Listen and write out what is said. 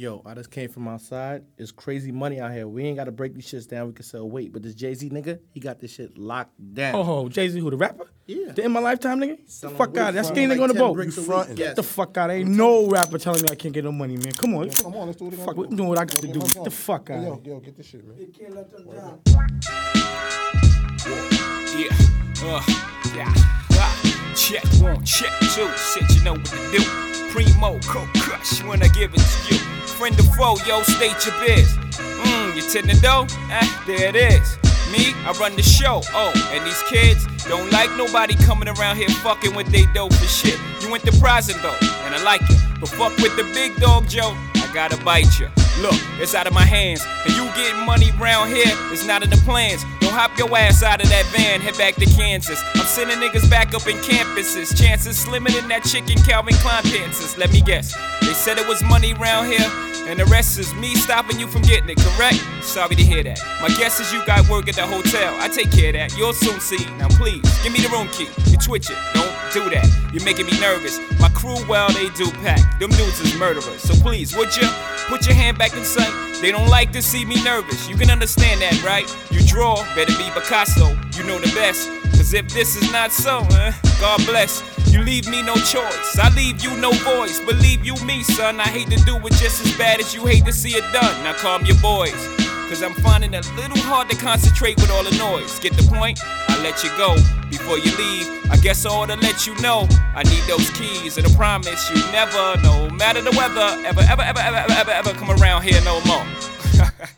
Yo, I just came from outside. It's crazy money out here. We ain't got to break these shits down. We can sell weight. But this Jay Z nigga, he got this shit locked down. Oh, Jay Z, who the rapper? Yeah. The in my lifetime nigga. Get the fuck out. That's for skinny nigga on the boat. bricks a frontin'. week. Get the fuck out. Ain't no rapper telling me I can't get no money, man. Come on. Come on, let's do what we Fuck, gotta. I'm doing what I got to do. Get the fuck Hey, out. Yo, yo, get this shit, man. he can't let the Yeah, uh, yeah, uh, check one, check two, said you know what to do. Primo, cold crush when I give it to you. Friend or foe, yo, state your biz. Mmm, you tend to know? Eh, there it is. Me, I run the show. Oh, and these kids don't like nobody coming around here fucking with they dope for shit. You enterprising though, and I like it. But fuck with the big dog, Joe. I gotta bite you. Look, it's out of my hands. And you getting money round here, it's not in the plans. Don't hop your ass out of that van, head back to Kansas. I'm sending niggas back up in campuses. Chances slimmer than that chicken Calvin Klein pants. Let me guess. Said it was money round here. And the rest is me stopping you from getting it, correct? Sorry to hear that. My guess is you got work at the hotel. I take care of that. You'll soon see. Now please, give me the room key. You twitch it. Don't do that. You're making me nervous. My crew, well, they do pack. Them dudes is murderers. So please, would you put your hand back in sight? They don't like to see me nervous. You can understand that, right? You draw, better be Picasso. You know the best. If this is not so, God bless. You leave me no choice. I leave you no voice. Believe you me, son. I hate to do it just as bad as you hate to see it done. Now calm your boys. Cause I'm finding it a little hard to concentrate with all the noise. Get the point? I let you go before you leave. I guess I ought to let you know I need those keys and I promise you never, no matter the weather, ever, ever, ever, ever, ever, ever, ever come around here no more.